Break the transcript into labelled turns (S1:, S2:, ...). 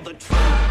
S1: the truth.